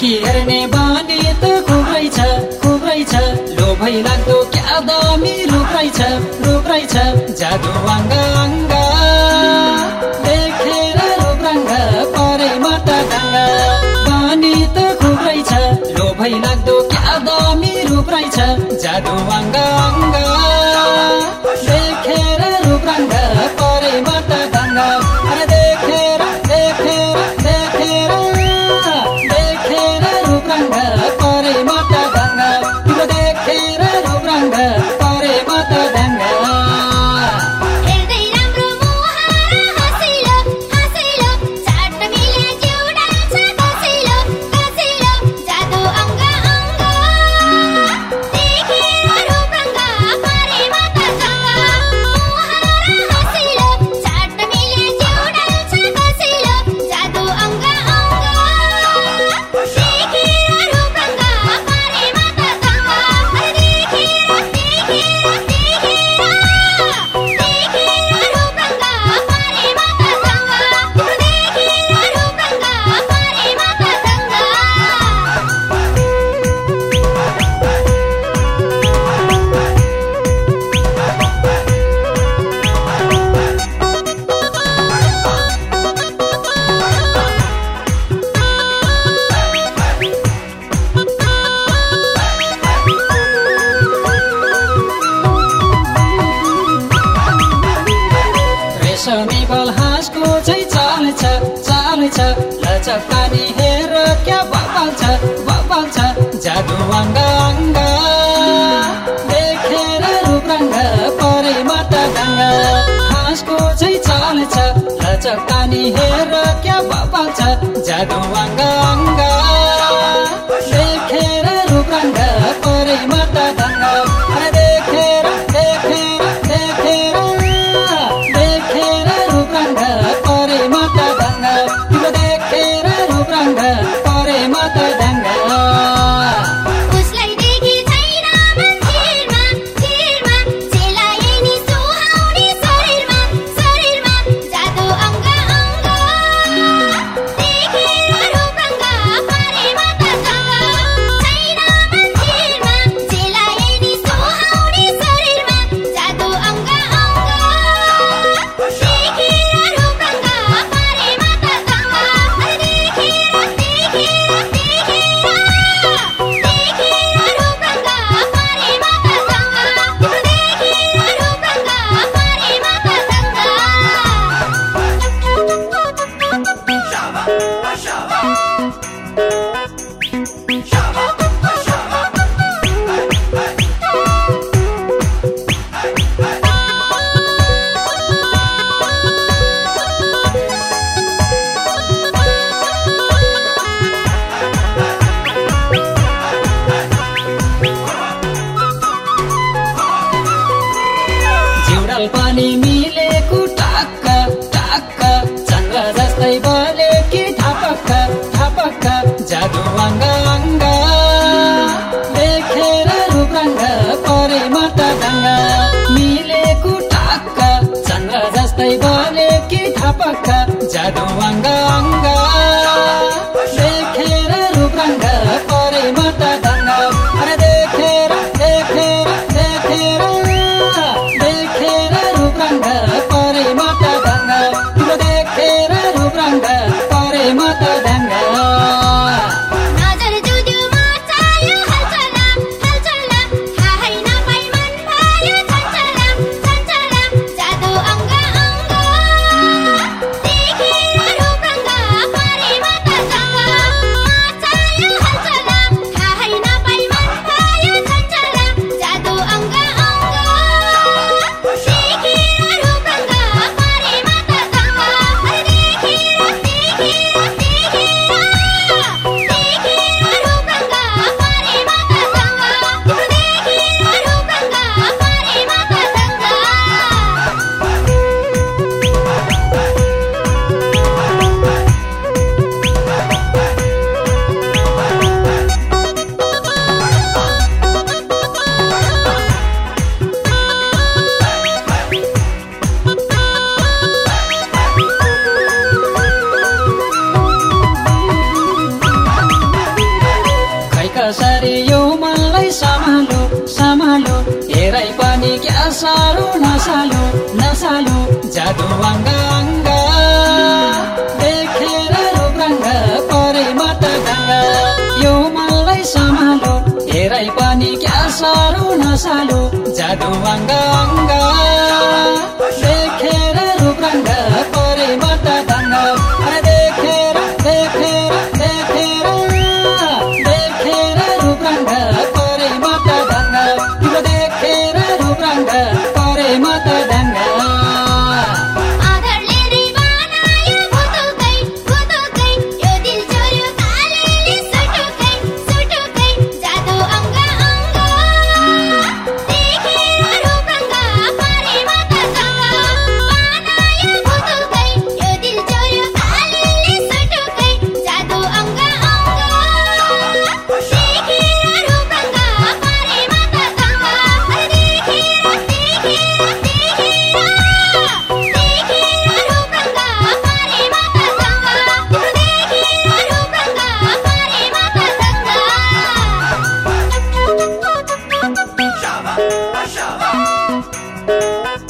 की अरने तो छ। लोभै लाग्दो क्या दामी रुप्रै छ रुप्रै छ जादु अङ्ग अङ्ग। देखेर रूपरङ्ग परेमा त दङ्ग पानी त खुप्रै छ लोभै लाग्दो क्या दामी रुप्रै छ जादु अङ्ग अङ्ग। बबाल्छ हेर क्या बबाल्छ बबाल्छ जादु अङ्ग देखेर परे माता चाहिँ चल्छ लचक हेर अङ्ग। I don't want यो मनलाई सम्हालो सम्हालो हेराइ पनि क्या साह्रो नसालो नसालो जादु अङ्ग अङ्ग देखेर परे गङ्गा यो मनलाई सम्हालो हेराइ पनि क्या साह्रो नसालो जादु अङ्ग अङ्ग 什么？